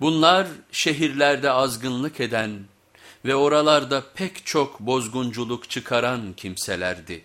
Bunlar şehirlerde azgınlık eden ve oralarda pek çok bozgunculuk çıkaran kimselerdi.